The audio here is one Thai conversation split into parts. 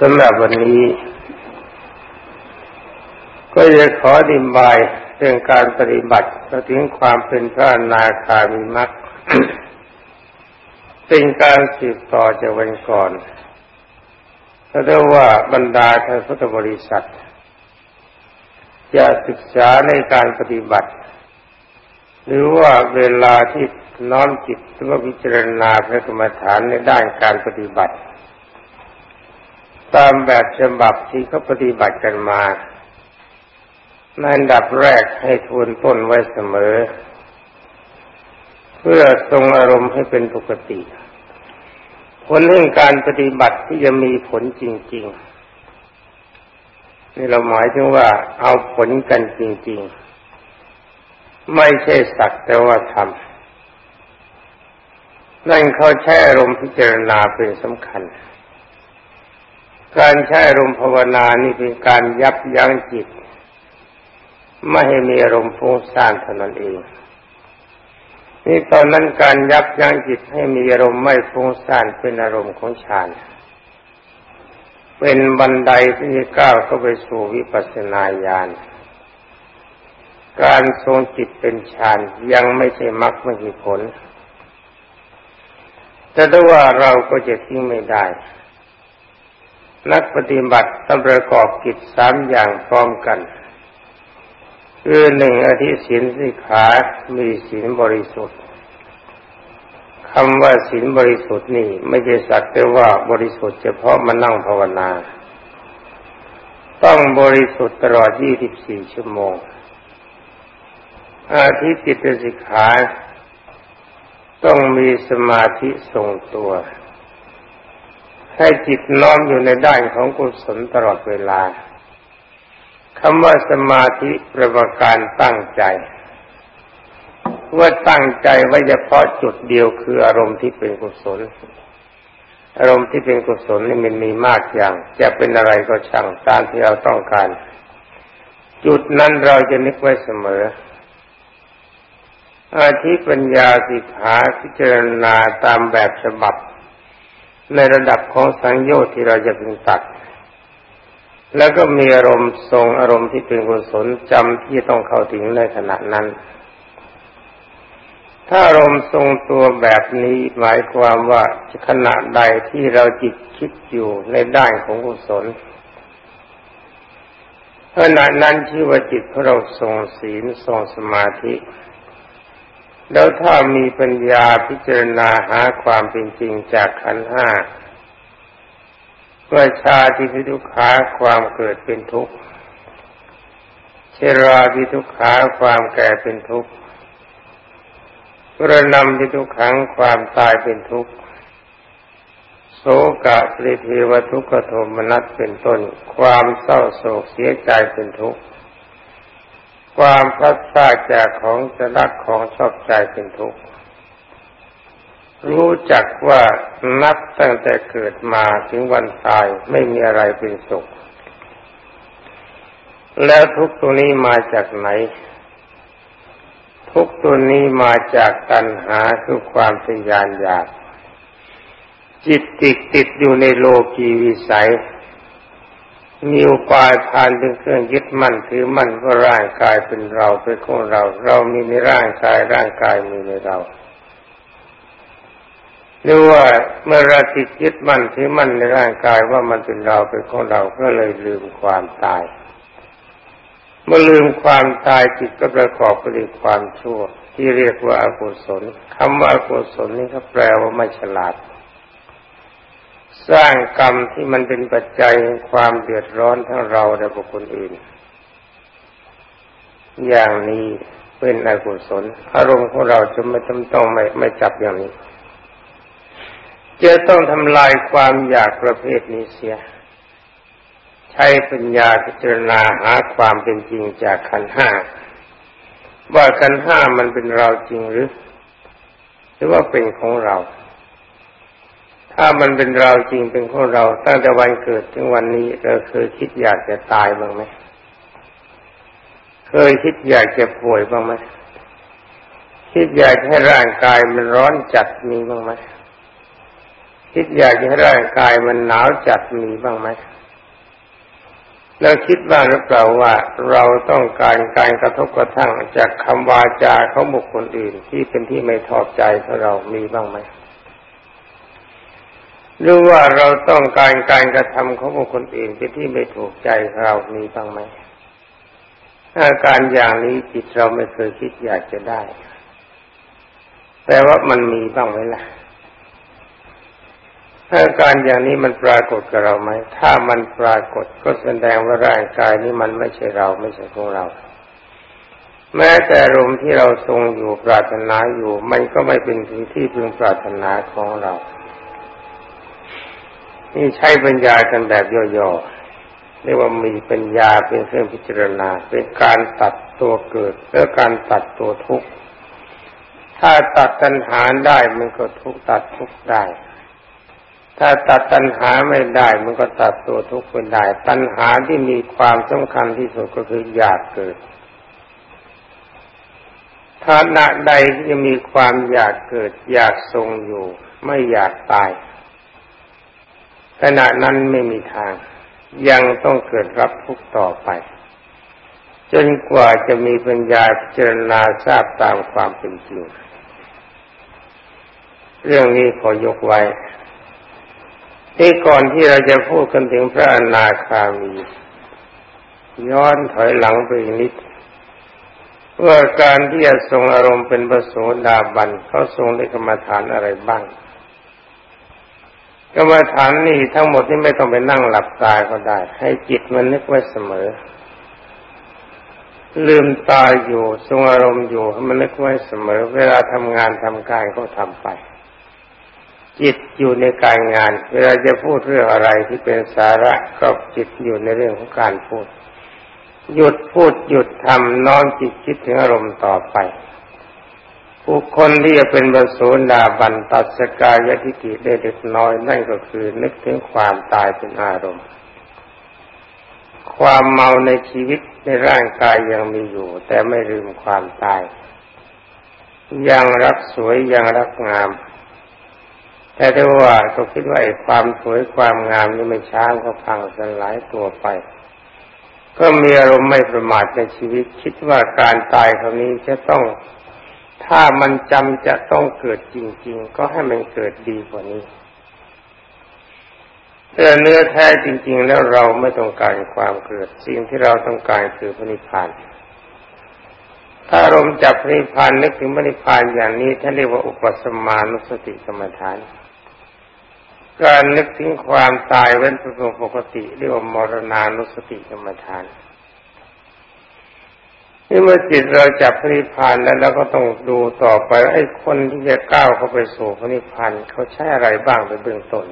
สำหรับวันนี้ ก็จะขอดิบายเรื่องการปฏิบัติถึงความเป็นพระนาคามีมักเป็นการสืบต่อจากวันก่อนเพราะว่าบรรดาท่านพุทธบริษัทจะศึกษาในการปฏิบัติ หรือว่าเวลาที่น้อมจิตหรือว่าพิจารณาพระกรรมฐานในด้านการปฏิบัติ ตามแบบฉบับที่เขาปฏิบัติกันมาในอันดับแรกให้ทวนต้นไว้เสมอ เพื่อทรงอารมณ์ให้เป็นปกติ ผลเรื่งการปฏิบัติที่จะมีผลจริง ๆ นี่เราหมายถึงว่าเอาผลกันจริง ๆ ไม่ใช่สักแต่ว่าทำนั่นเขาใช้อารมณ์พิจารณาเป็นสำคัญ การใช้อารมณ์ภาวนานี่เป็นการยับยั้งจิต ไม่ให้มีอารมณ์ฟุ้งซ่านเท่านั้นเอง นี่ตอนนั้นการยับยั้งจิตให้มีอารมณ์ไม่ฟุ้งซ่านเป็นอารมณ์ของฌานเป็นบันไดที่จะก้าวเข้าไปสู่วิปัสสนาญาณการทรงจิตเป็นฌานยังไม่ใช่มรรคไม่ใช่ผล แต่ถ้าว่าเราก็จะทิ้งไม่ได้ นักปฏิบัติต้องประกอบกิจสามอย่างพร้อมกันคือหนึ่งอธิศีลสิขามีศีลบริสุทธิ์คำว่าศีลบริสุทธิ์นี่ ไม่ใช่สักแต่ว่าบริสุทธิ์เฉพาะมานั่งภาวนา ต้องบริสุทธิ์ตลอด 24 ชั่วโมง อาทิจิตสิกขา ต้องมีสมาธิทรงตัว ให้จิตน้อมอยู่ในด้านของกุศลตลอดเวลาคำว่าสมาธิประกการตั้งใจว่าตั้งใจไว้เฉพาะจุดเดียวคืออารมณ์ที่เป็นกุศล อารมณ์ที่เป็นกุศลนี่มันมีมากอย่าง จะเป็นอะไรก็ช่างตามที่เราต้องการ จุดนั้นเราจะนึกไว้เสมอ อาทิปัญญาสิกขาพิจารณาตามแบบฉบับ ในระดับของสังโยชน์ที่เราจะพึงตัด แล้วก็มีอารมณ์ทรงอารมณ์ที่เป็นกุศลจำที่ต้องเข้าถึงในขณะนั้น ถ้าอารมณ์ทรงตัวแบบนี้หมายความว่าขณะใดที่เราจิตคิดอยู่ในด้านของกุศลขณะนั้นชื่อว่าจิตของเราทรงศีลทรงสมาธิ แล้วถ้ามีปัญญาพิจารณาหาความเป็นจริงจากขันห้าว่าชาติพิทุขาความเกิดเป็นทุกข์เชราพิทุขาความแก่เป็นทุกข์กระนำพิทุขังความตายเป็นทุกข์โสกะปริเทวทุกขโทมนัสเป็นต้น ความเศร้าโศกเสียใจเป็นทุกข์ ความพลัดพรากจากของจะรักของชอบใจเป็นทุกข์รู้จักว่านับตั้งแต่เกิดมาถึงวันตายไม่มีอะไรเป็นสุข แล้วทุกตัวนี้มาจากไหน ทุกตัวนี้มาจากตัณหาคือความทยานอยาก จิตติดติดอยู่ในโลกีวิสัย มีอุปายพานเป็นเครื่องยึดมั่นถือมั่นว่าร่างกายเป็นเราเป็นของเรา เรามีในร่างกายร่างกายมีในเราหรือว่าเมื่อเราติดยึดมั่นถือมั่นในร่างกายว่ามันเป็นเราเป็นของเราก็เลยลืมความตาย เมื่อลืมความตายจิตก็ประกอบไปด้วยความชั่ว ที่เรียกว่าอกุศลคำว่าอกุศลนี่เขาแปลว่าไม่ฉลาด สร้างกรรมที่มันเป็นปัจจัยความเดือดร้อนทั้งเราและบุคคลอื่น อย่างนี้เป็นอกุศลอารมณ์ของเราจะไม่จำต้องไม่ไม่จับอย่างนี้ จะต้องทำลายความอยากประเภทนี้เสีย ใช้ปัญญาพิจารณาหาความเป็นจริงจากขันห้าว่าขันห้ามันเป็นเราจริงหรือ หรือว่าเป็นของเรา ถ้ามันเป็นเราจริงเป็นของเราตั้งแต่วันเกิดถึงวันนี้เราเคยคิดอยากจะตายบ้างไหมเคยคิดอยากจะป่วยบ้างไหมคิดอยากให้ร่างกายมันร้อนจัดมีบ้างไหมคิดอยากให้ร่างกายมันหนาวจัดมีบ้างไหมแล้วคิดบ้างหรือเปล่าว่าเราต้องการการกระทบกระทั่งจากคำวาจาเของบุคคลอื่นที่เป็นที่ไม่ทอบใจของเรามีบ้างไหม หรือว่าเราต้องการการกระทำของบุคคลอื่นเป็นที่ไม่ถูกใจเรามีบ้างไหมอาการอย่างนี้จิตเราไม่เคยคิดอยากจะได้ แต่ว่ามันมีบ้างไหมล่ะอาการอย่างนี้มันปรากฏกับเราไหม ถ้ามันปรากฏก็แสดงว่าร่างกายนี้มันไม่ใช่เราไม่ใช่ของเรา แม้แต่ลมที่เราทรงอยู่ปรารถนาอยู่ มันก็ไม่เป็นถึงที่พึงปรารถนาของเรา นี่ใช้ปัญญากันแบบย่อๆเรียกว่ามีปัญญาเป็นเครื่องพิจารณา เป็นการตัดตัวเกิดและการตัดตัวทุกข์ถ้าตัดตัณหาได้มันก็ทุกตัดทุกได้ ถ้าตัดตัณหาไม่ได้มันก็ตัดตัวทุกข์ไม่ได้ ตัณหาที่มีความสำคัญที่สุดก็คืออยากเกิดถ้าณใดที่จะมีความอยากเกิดอยากทรงอยู่ ไม่อยากตาย ขณะนั้นไม่มีทาง ยังต้องเกิดรับทุกต่อไป จนกว่าจะมีปัญญาพิจารณาทราบตามความเป็นจริง เรื่องนี้ขอยกไว้ที่ก่อนที่เราจะพูดกันถึงพระอนาคามี ย้อนถอยหลังไปอีกนิดว่าการที่จะทรงอารมณ์เป็นประโสดาบันเขาทรงได้กรรมฐานอะไรบ้าง กรรมฐานนี่ทั้งหมดนี่ไม่ต้องไปนั่งหลับตาก็ได้ ให้จิตมันนึกไว้เสมอ ลืมตาอยู่ทรงอารมณ์อยู่ให้มันนึกไว้เสมอ เวลาทำงานทำการก็ทำไป จิตอยู่ในการงาน เวลาจะพูดเรื่องอะไรที่เป็นสาระก็จิตอยู่ในเรื่องของการพูด หยุดพูดหยุดทำน้อมจิตคิดถึงอารมณ์ต่อไป บุคคลที่จะเป็นบรรสุดาบันตัดสกายทิฏฐิได้เล็กน้อยนั่นก็คือนึกถึงความตายเป็นอารมณ์ ความเมาในชีวิตในร่างกายยังมีอยู่ แต่ไม่ลืมความตาย ยังรักสวยยังรักงาม แต่ถ้าว่าก็คิดว่าไอ้ความสวยความงามนี่ไม่ช้าก็พังสลายตัวไป ก็มีอารมณ์ไม่ประมาทในชีวิต คิดว่าการตายคราวนี้จะต้อง ถ้ามันจำจะต้องเกิดจริง ๆ ก็ให้มันเกิดดีกว่านี้แต่เนื้อแท้จริง ๆ แล้วเราไม่ต้องการความเกิด สิ่งที่เราต้องการคือพระนิพพาน ถ้าอารมจับพระนิพพานนึกถึงพระนิพพานอย่างนี้ท่านเรียกว่าอุปสมานุสติกรรมฐาน การนึกถึงความตายเว้นเป็นปกติเรียกว่ามรณานุสติกรรมฐาน นี่เมื่อจิตเราจับพระนิพพานแล้วเราก็ต้องดูต่อไปไอ้คนที่จะก้าวเข้าไปสู่พระนิพพานเขาใช้อะไรบ้างในเบื้องต้น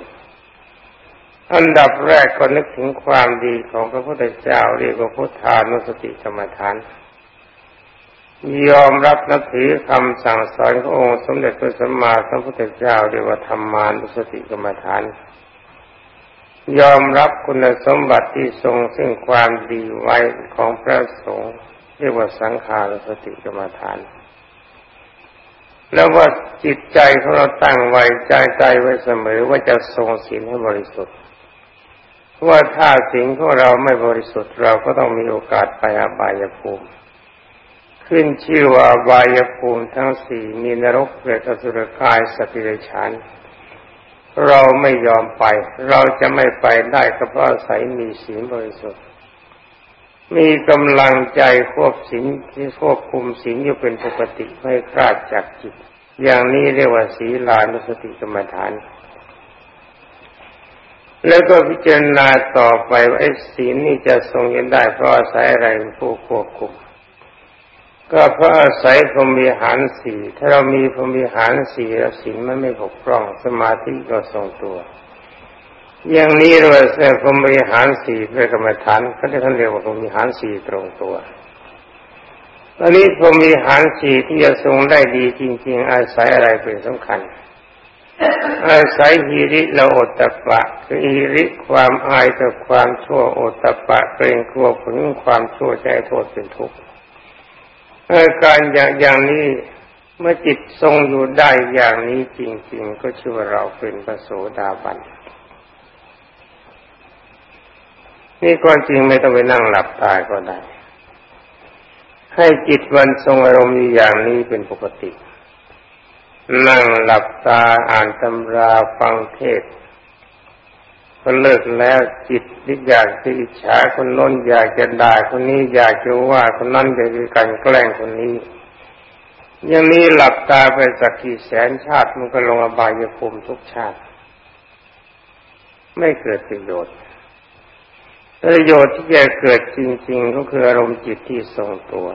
อันดับแรกก็นึกถึงความดีของพระพุทธเจ้าเรียกว่าพุทธานุสติกรรมฐาน ยอมรับนับถือคำสั่งสอนขององค์สมเด็จพระสัมมาสัมพุทธเจ้าเรียกว่าธรรมานุสติกรรมฐาน ยอมรับคุณสมบัติที่ทรงซึ่งความดีไว้ของพระสงฆ์ เรียกว่าสังขารสติกรรมฐาน แล้วว่าจิตใจของเราตั้งไว้ใจใจไว้เสมอว่าจะทรงศีลให้บริสุทธิ์ว่าถ้าสิ่งของเราไม่บริสุทธิ์เราก็ต้องมีโอกาสไปอบายภูมิ ขึ้นชื่อว่าวายภูมิทั้งสี่มีนรกเปรตสุรกายสติริชันเราไม่ยอมไป เราจะไม่ไปได้ก็เพราะอาศัยมีศีลบริสุทธิ์ มีกำลังใจควบศีลที่ควบคุมศีลอยู่เป็นปกติไม่คลาดจากจิต อย่างนี้เรียกว่าศีลานุสติกรรมฐาน แล้วก็พิจารณาต่อไปว่าไอ้ศีลนี่จะทรงยันได้เพราะอาศัยอะไรผู้ควบคุม ก็เพราะอาศัยพรมีหารสี่ถ้าเรามีพรมีหารสี่แล้วสิ่งมันไม่บกพร่องสมาธิก็ทรงตัว อย่างนี้เราเส่พรหมีหารสี่เป็นกรรมฐานเขาจะท่านเรียกว่าพรหมีหารสี่ตรงตัวตอนนี้พรหมีหารสี่ที่จะทรงได้ดีจริง ๆ อาศัยอะไรเป็นสำคัญ อาศัยฮิริละโอตตะปะคือฮิริความอายต่อความชั่วโอตตะปะเกรงกลัวผลความชั่วใจโทษเป็นทุกข์อาการอย่างอย่างนี้เมื่อจิตทรงอยู่ได้อย่างนี้จริง ๆ ก็ชื่อว่าเราเป็นพระโสดาบัน นี่ความจริงไม่ต้องไปนั่งหลับตาก็ได้ ให้จิตวันทรงอารมณ์อย่างนี้เป็นปกติ นั่งหลับตาอ่านตำราฟังเทศก็เลิกแล้วจิตที่อยากจะอิจฉาคนน้นอยากจะด่าคนนี้อยากจะว่าคนนั้นอยากจะกันแกล้งคนนี้ อย่างนี้หลับตาไปสักกี่แสนชาติมันก็ลงอบายภูมิทุกชาติ ไม่เกิดประโยชน์ ประโยชน์ที่จะเกิดจริง ๆ ก็คืออารมณ์จิตที่ทรงตัว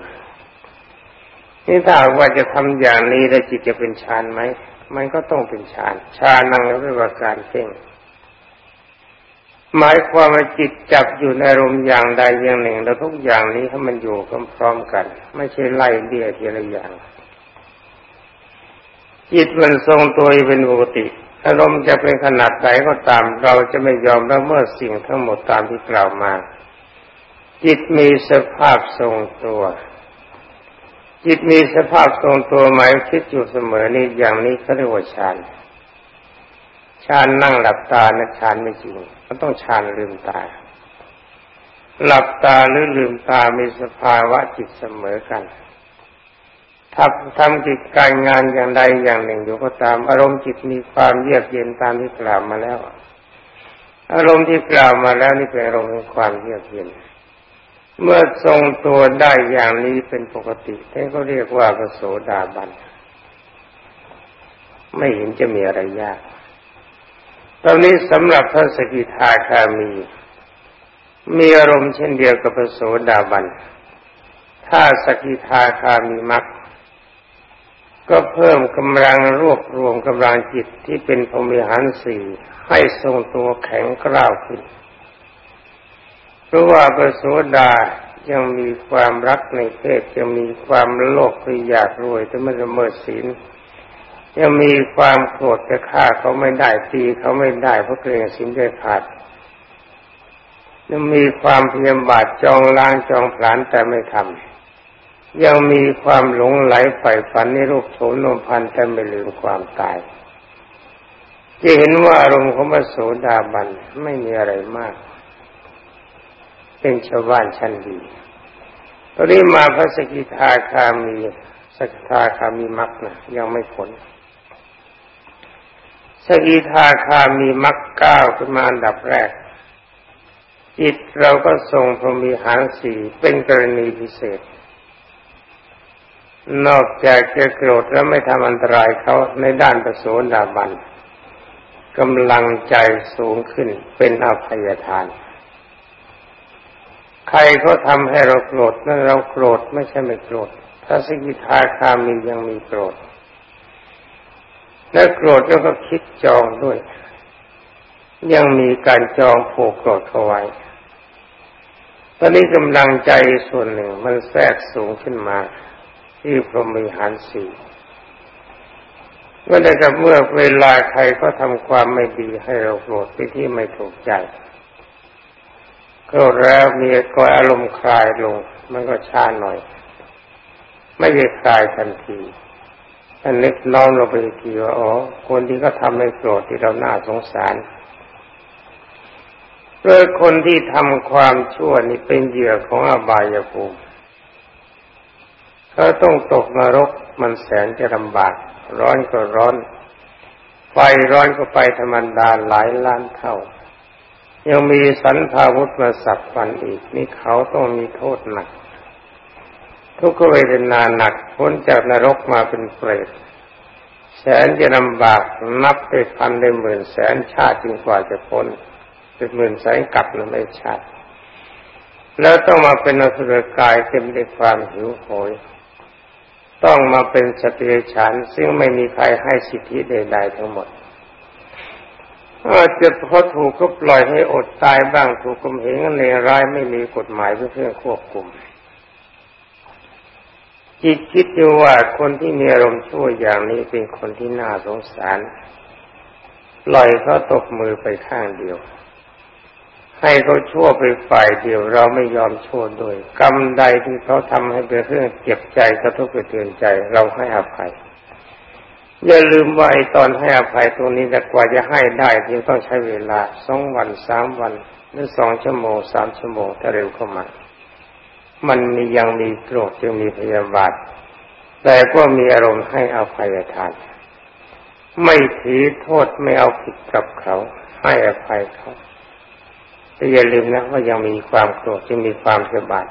นี่ถ้าว่าจะทำอย่างนี้แล้วจิตจะเป็นฌานไหม มันก็ต้องเป็นฌาน ฌานนั่งเรียกว่าการเพ่ง หมายความว่าจิตจับอยู่ในอารมณ์อย่างใดอย่างหนึ่ง แล้วทุกอย่างนี้ให้มันอยู่พร้อมๆกัน ไม่ใช่ไล่เลี่ยทีละอย่าง จิตมันทรงตัวเป็นปกติ อารมณ์จะเป็นขนาดไหนก็ตาม เราจะไม่ยอมละเมิดสิ่งทั้งหมดตามที่กล่าวมา จิตมีสภาพทรงตัว จิตมีสภาพทรงตัวหมายคิดอยู่เสมอนี่อย่างนี้เขาเรียกว่าฌานฌานนั่งหลับตานะฌานไม่จริงมันต้องฌานลืมตา หลับตาหรือลืมตามีสภาวะจิตเสมอกัน ทำทำกิจการงานอย่างใดอย่างหนึ่งอยู่ก็ตาม อารมณ์จิตมีความเยือกเย็นตามที่กล่าวมาแล้ว อารมณ์ที่กล่าวมาแล้วนี่เป็นอารมณ์ของความเยือกเย็น เมื่อทรงตัวได้อย่างนี้เป็นปกติท่านก็เรียกว่าพระโสดาบัน ไม่เห็นจะมีอะไรยากตอนนี้สำหรับพระสกิทาคามี มีอารมณ์เช่นเดียวกับพระโสดาบัน ถ้าสกิทาคามีมัก ก็เพิ่มกำลังรวบรวมกำลังจิตที่เป็นพรมิหารสี่ให้ทรงตัวแข็งกร้าวขึ้น เพราะว่าพระโสดายังมีความรักในเพศยังมีความโลภคืออยากรวยแต่ไม่ละเมิดศีลยังมีความโกรธจะฆ่าเขาไม่ได้ตีเขาไม่ได้เพราะเกรงสินได้ขาดยังมีความเพียรบาดจองล้างจองผลานแต่ไม่ทำ ยังมีความหลงไหลใฝ่ฝันในรูปโฉมนมพันแต่ไม่ลืมความตาย จะเห็นว่าอารมณ์ของพระโสดาบันไม่มีอะไรมาก เป็นชาวบ้านชั้นดี ตอนนี้มาพระสกิทาคามีสกิทาคามีมักนะยังไม่ผลสกิทาคามีมรรคเก้าขึ้นมาอันดับแรก จิตเราก็ทรงพรมีหางสีเป็นกรณีพิเศษ นอกจากจะโกรธแล้วไม่ทำอันตรายเขาในด้านประโสดาบันกำลังใจสูงขึ้นเป็นอภัยทาน ใครเขาทำให้เราโกรธนั่นเราโกรธไม่ใช่ไม่โกรธถ้าสกิทาคามียังมีโกรธ และโกรธแล้วก็คิดจองด้วย ยังมีการจองผูกโกรธเอาไว้ ตอนนี้กำลังใจส่วนหนึ่งมันแทรกสูงขึ้นมา ที่พรหมิหารสี่เมื่อใดกับเมื่อเวลาใครก็ทำความไม่ดีให้เราโกรธไปที่ไม่ถูกใจโกรธแล้วมีก็อารมณ์คลายลง มันก็ช้าหน่อย ไม่ได้คลายทันทีท่านนึกน้อมลงไปทีว่าอ๋อคนที่ก็ทำให้โกรธที่เราหน้าสงสารเพื่อคนที่ทำความชั่วนี่เป็นเหยื่อของอบายภูมิ เขาต้องตกนรกมันแสนจะลำบาก ร้อนก็ร้อน ไฟร้อนก็ไปธรรมดาหลายล้านเท่า ยังมีสันพาวุธมาสับฟันอีก นี่เขาต้องมีโทษหนัก ทุกขเวทนาหนักพ้นจากนรกมาเป็นเปรตแสนจะลำบากนับไปพันได้หมื่นแสนชาติจึงกว่าจะพ้นเป็นหมื่นแสนกลับนะไม่ชาติแล้วต้องมาเป็นอสุรกายเต็มด้วยความหิวโหย ต้องมาเป็นสติฉันซึ่งไม่มีใครให้สิทธิใดๆทั้งหมดอาจจะพอถูกก็ปล่อยให้อดตายบ้างถูกกมเหงในร้ายไม่มีกฎหมายเพื่อควบคุม จิตคิดดูว่าคนที่มีอารมณ์ชั่วอย่างนี้เป็นคนที่น่าสงสาร ปล่อยเขาตกมือไปข้างเดียว ให้เขาชั่วไปฝ่ายเดียวเราไม่ยอมชั่วโดยกรรมใดที่เขาทำให้เป็นเรื่องเจ็บใจกระทบกระเทือนใจ เราให้อภัย อย่าลืมว่าไอ้ตอนให้อภัยตรงนี้แต่กว่าจะให้ได้ยังต้องใช้เวลาสองวันสามวันหรือสองชั่วโมงสามชั่วโมงถ้าเร็วเข้ามา มันมียังมีโกรธยังมีพยาบาท แต่ก็มีอารมณ์ให้อภัยทาน ไม่ถือโทษไม่เอาผิดกับเขา ให้อภัยเขา แต่อย่าลืมนะว่ายังมีความโกรธยังมีความพยบาท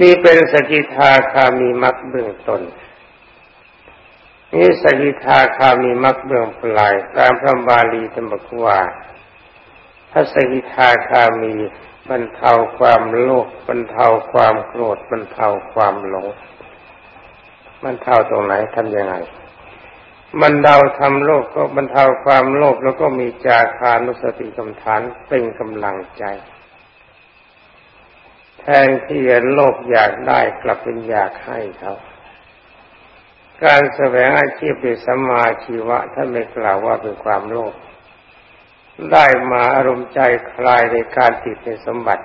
นี่เป็นสกิทาคามีมักเบื้องต้นนี่สกิทาคามีมักเบื้องปลายตามพระบาลีธรรมกว่าพระสกิทาคามีบรรเทาความโลภบรรเทาความโกรธบรรเทาความหลงบรรเทาตรงไหนทำยังไง บรรเทาทำโลภก็บรรเทาความโลภแล้วก็มีจาคานุสติกรรมฐานเป็นกำลังใจ แทนที่จะโลภอยากได้กลับเป็นอยากให้เขาการแสวงอาชีพเป็นสัมมาชีวะท่านไม่กล่าวว่าเป็นความโลภได้มาอารมณ์ใจคลายในการติดในสมบัติ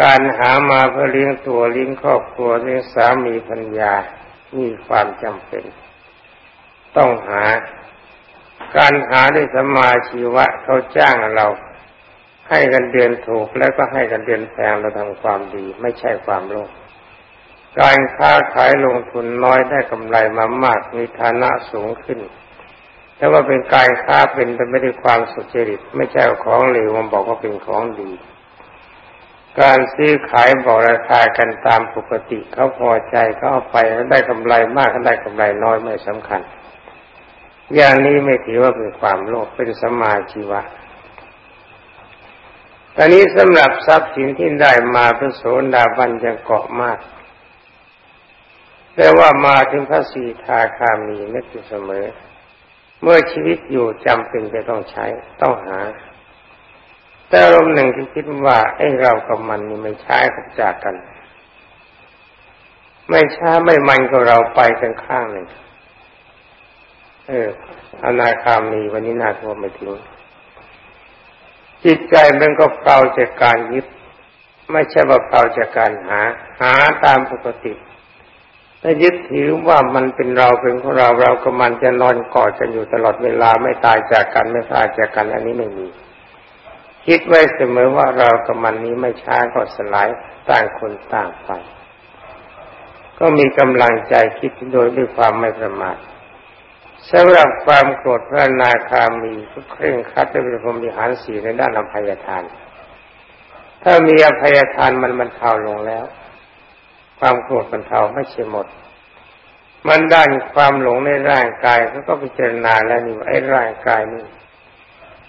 การหามาเพื่อเลี้ยงตัวเลี้ยงครอบครัวเลี้ยงสามีภรรยามีความจำเป็น ต้องหา การหาด้วยสมาชีวะเขาจ้างเรา ให้กันเดือนถูกแล้วก็ให้กันเดือนแพงเราทำความดี ไม่ใช่ความโลภการค้าขายลงทุนน้อยได้กำไรมามากมีฐานะสูงขึ้นแต่ว่าเป็นการค้าเป็นไปไม่ได้ความสุจริต ไม่ใช่ของเหลวมันบอกว่าเป็นของดี การซื้อขายบอกราคากันตามปกติเขาพอใจเขาเอาไปได้กำไรมากก็ได้กำไรน้อยไม่สำคัญ อย่างนี้ไม่ถือว่าเป็นความโลภเป็นสมาชีวะตอนนี้สำหรับทรัพย์สินที่ได้มาพระโสดาบันจะเกาะมาก แต่ว่ามาถึงพระสีทาคามีนึกอยู่เสมอ เมื่อชีวิตอยู่จำเป็นจะต้องใช้ต้องหา แต่อารมณ์หนึ่งที่คิดว่าไอ้เรากับมันนี่ไม่ใช่กับจากกัน ไม่ช้าไม่มันก็เราไปกันข้างหนึ่ง เอออนาคามีวันนี้น่ากลัวไม่ถึงจิตใจมันก็เปล่าจากการยึด ไม่ใช่ว่าเปล่าจากการหา หาตามปกติถ้ายึดถือว่ามันเป็นเราเป็นของเราเราก็มันจะนอนกอดกันอยู่ตลอดเวลาไม่ตายจากกันไม่ตายจากกันอันนี้ไม่มี คิดไว้เสมอว่าเรากับมันนี้ไม่ช้าก็สลายต่างคนต่างไปก็มีกำลังใจคิดโดยด้วยความไม่ประมาท สำหรับความโกรธพระนาคามีก็เคร่งคัดด้วยพรหมิหารสีในด้านอภัยทาน ถ้ามีอภัยทานมันมันเทาลงแล้ว ความโกรธบรรเทาไม่ใช่หมด มันด้านความหลงในร่างกายเขาก็พิจารณาแล้วนี่ไอ้ร่างกายนี่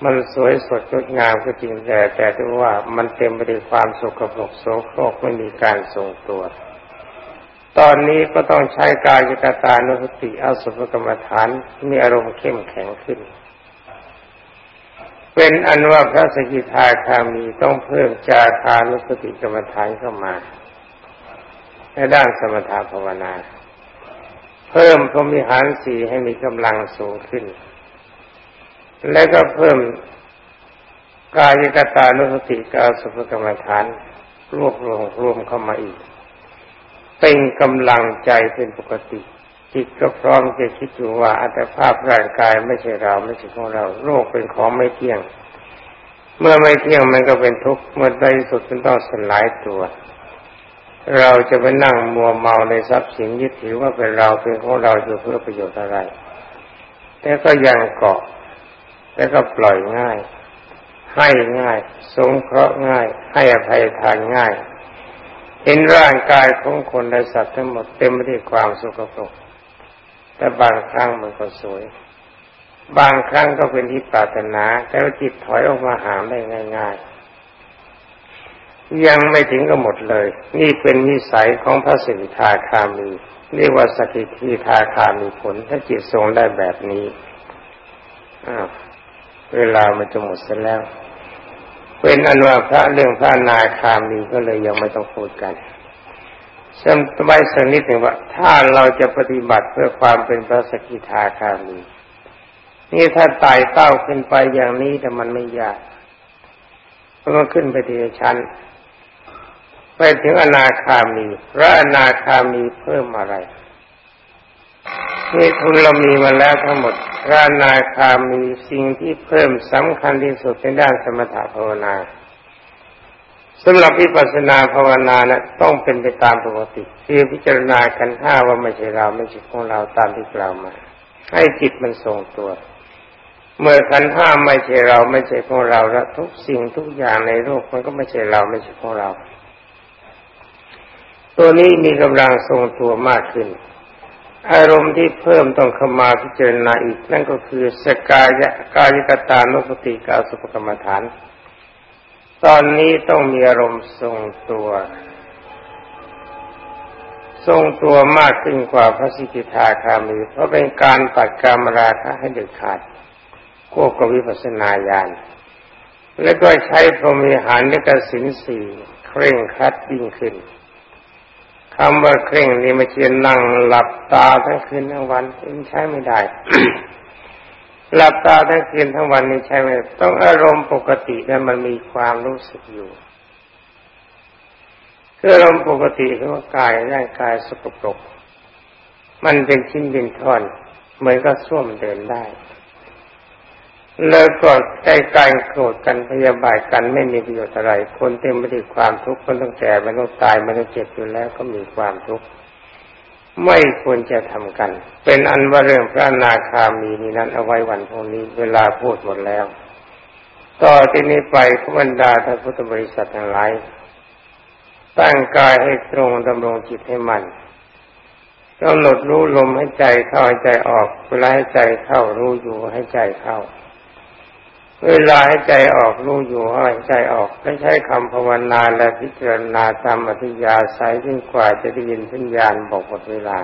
มันสวยสดงดงามก็จริงแต่แต่ที่ว่ามันเต็มไปด้วยความสกปรกโสโครกไม่มีการทรงตัว ตอนนี้ก็ต้องใช้กายกตานุสติอาสุภกรรมฐานมีอารมณ์เข้มแข็งขึ้น เป็นอันว่าพระสกิทาคามีต้องเพิ่มจาคานุสติกรรมฐานเข้ามาในด้านสมถะภาวนา เพิ่มพรมิหารสีให้มีกำลังสูงขึ้น และก็เพิ่มกายกตานุสติกาสุภกรรมฐานรวบรวมรวมเข้ามาอีก เป็นกำลังใจเป็นปกติ จิตก็พร้อมจะคิดอยู่ว่าอัตภาพร่างกายไม่ใช่เราไม่ใช่ของเรา โรคเป็นของไม่เที่ยง เมื่อไม่เที่ยงมันก็เป็นทุกข์เมื่อใดสุดมันต้องสลายตัว เราจะไปนั่งมัวเมาในทรัพย์สินยึดถือว่าเป็นเราเป็นของเราอยู่เพื่อประโยชน์อะไร แต่ก็ยังเกาะแต่ก็ปล่อยง่าย ให้ง่าย สงเคราะห์ง่าย ให้อภัยทานง่าย ห็นร่างกายของคนและสัตว์ทั้งหมดเต็มไปด้วยความสุขภพแต่บางครั้งมันก็สวย บางครั้งก็เป็นที่ปรารถนา แต่ว่าจิตถอยออกมาหาได้ง่าย ๆ ยังไม่ถึงก็หมดเลย นี่เป็นนิสัยของพระสิทธาคามีเรียกว่าสกิทีทาคามีผล ถ้าจิตทรงได้แบบนี้เวลามันจะหมดเสร็จแล้ว เป็นอันว่าพระเรื่องพระนาคามีก็เลยยังไม่ต้องพูดกันสมัยสักนิดหนึ่งว่า ถ้าเราจะปฏิบัติเพื่อความเป็นพระสกิทาคามี นี่ถ้าไต่เต้าขึ้นไปอย่างนี้แต่มันไม่ยากเพราะมันขึ้นไปทีละชั้นไปถึงอนาคามีพระอนาคามีเพิ่มอะไร นี่ทุนเรามีมาแล้วทั้งหมดพระนาคามีสิ่งที่เพิ่มสำคัญที่สุดในด้านสมถะภาวนาสำหรับวิปัสสนาภาวนานะต้องเป็นไปตามปกติคือพิจารณากันห้าว่าไม่ใช่เราไม่ใช่ของเราตามที่กล่าวมา ให้จิตมันทรงตัว เมื่อขันห้าไม่ใช่เราไม่ใช่ของเราแล้วทุกสิ่งทุกอย่างในโลกมันก็ไม่ใช่เราไม่ใช่ของเรา ตัวนี้มีกำลังทรงตัวมากขึ้น อารมณ์ที่เพิ่มต้องเข้ามาพิจารณาอีก นั่นก็คือสกายะกายกตานุปติกาสุปกรรมฐาน ตอนนี้ต้องมีอารมณ์ทรงตัว ทรงตัวมากขึ้นกว่าพระสิทธิทาคามี เพราะเป็นการตัดกรรมราคะให้เด็ดขาดควบกับวิปัสสนาญาณและก็ใช้พรหมิหารและกสินสี่เคร่งครัดยิ่งขึ้น คำว่าเคร่งนี่มาเชียนนั่งหลับตาทั้งคืนทั้งวันใช้ไม่ได้ หลับตาทั้งคืนทั้งวันนี้ใช่ไหมต้องอารมณ์ปกติแล้วมันมีความรู้สึกอยู่คืออารมณ์ปกติคือว่ากายร่างกายสกปรกมันเป็นชิ้นเป็นท่อนเหมือนก็ส้วมเดินได้ แล้วก็ใจการโกรธกันพยาบาทกันไม่มีประโยชน์อะไร คนเต็มไปด้วยความทุกข์คนต้องแก่มันต้องตายมันต้องเจ็บอยู่แล้วก็มีความทุกข์ไม่ควรจะทำกัน เป็นอันว่าเรื่องพระนาคามีนี้นั้นเอาไว้วันพรุ่งนี้เวลาพูดหมดแล้ว ต่อที่นี้ไปขบรรดาท่านพุทธบริษัททั้งหลายตั้งกายให้ตรงดำรงจิตให้มันกำหนดรู้ลมให้ใจเข้าให้ใจออกเวลาให้ใจเข้ารู้อยู่ให้ใจเข้า เวลาให้ใจออกรู้อยู่ให้ใจออกและใช้คำภาวนาและพิจารณาตามอธิยาศัยยิ่งกว่าจะได้ยินสัญญาณบอกหมดเวลา